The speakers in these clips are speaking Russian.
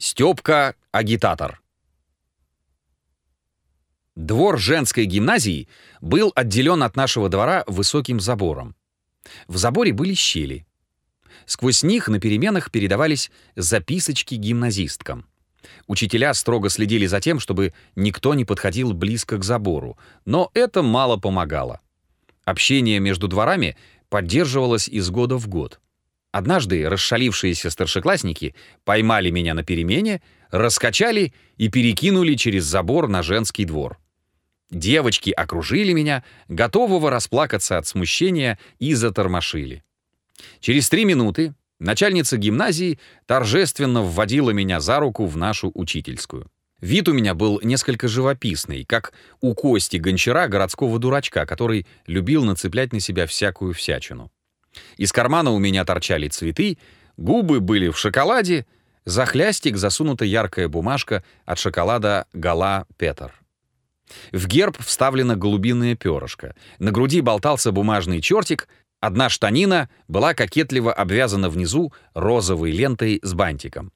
Степка — агитатор. Двор женской гимназии был отделен от нашего двора высоким забором. В заборе были щели. Сквозь них на переменах передавались записочки гимназисткам. Учителя строго следили за тем, чтобы никто не подходил близко к забору, но это мало помогало. Общение между дворами поддерживалось из года в год. Однажды расшалившиеся старшеклассники поймали меня на перемене, раскачали и перекинули через забор на женский двор. Девочки окружили меня, готового расплакаться от смущения, и затормошили. Через три минуты начальница гимназии торжественно вводила меня за руку в нашу учительскую. Вид у меня был несколько живописный, как у Кости Гончара, городского дурачка, который любил нацеплять на себя всякую всячину. Из кармана у меня торчали цветы, губы были в шоколаде, за хлястик засунута яркая бумажка от шоколада «Гала Петер». В герб вставлено голубиное перышко. На груди болтался бумажный чертик, одна штанина была кокетливо обвязана внизу розовой лентой с бантиком.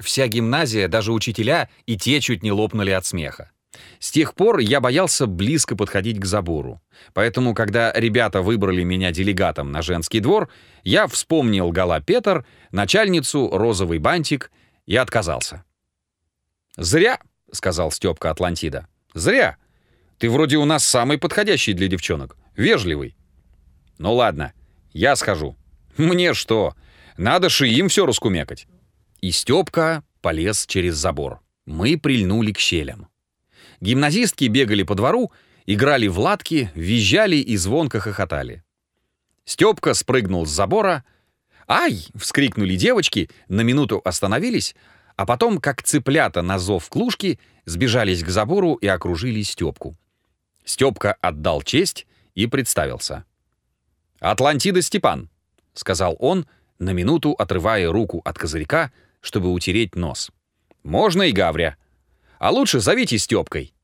Вся гимназия, даже учителя, и те чуть не лопнули от смеха. С тех пор я боялся близко подходить к забору. Поэтому, когда ребята выбрали меня делегатом на женский двор, я вспомнил Гала Петр, начальницу, розовый бантик и отказался. «Зря», — сказал Степка Атлантида. «Зря. Ты вроде у нас самый подходящий для девчонок. Вежливый». «Ну ладно, я схожу». «Мне что? Надо же им все раскумекать». И Степка полез через забор. Мы прильнули к щелям. Гимназистки бегали по двору, играли в латки, визжали и звонко хохотали. Степка спрыгнул с забора. «Ай!» — вскрикнули девочки, на минуту остановились, а потом, как цыплята на зов клушки, сбежались к забору и окружили Степку. Степка отдал честь и представился. «Атлантида Степан», — сказал он, на минуту отрывая руку от козырька, чтобы утереть нос. «Можно и Гавря. А лучше зовите Степкой».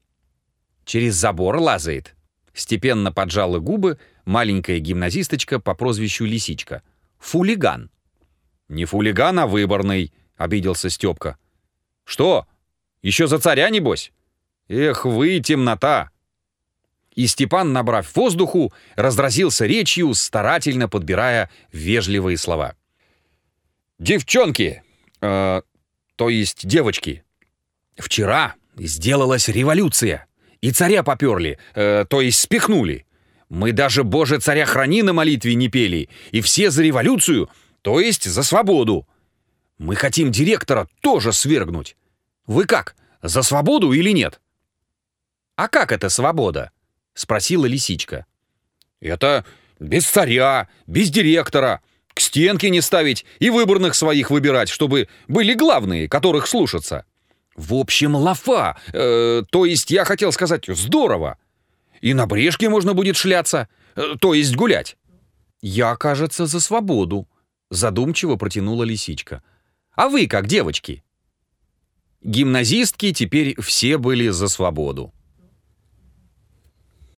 «Через забор лазает», — степенно поджала губы маленькая гимназисточка по прозвищу Лисичка. «Фулиган». «Не фулиган, а выборный», — обиделся Степка. «Что? Еще за царя, небось? Эх вы, темнота!» И Степан, набрав воздуху, разразился речью, старательно подбирая вежливые слова. «Девчонки, э, то есть девочки, вчера сделалась революция, и царя поперли, э, то есть спихнули. Мы даже «Боже, царя храни» на молитве не пели, и все за революцию, то есть за свободу. Мы хотим директора тоже свергнуть. Вы как, за свободу или нет?» «А как это свобода?» — спросила лисичка. «Это без царя, без директора, к стенке не ставить и выборных своих выбирать, чтобы были главные, которых слушаться. В общем, лафа, э, то есть я хотел сказать здорово. И на брешке можно будет шляться, э, то есть гулять». «Я, кажется, за свободу», — задумчиво протянула лисичка. «А вы как, девочки?» Гимназистки теперь все были за свободу.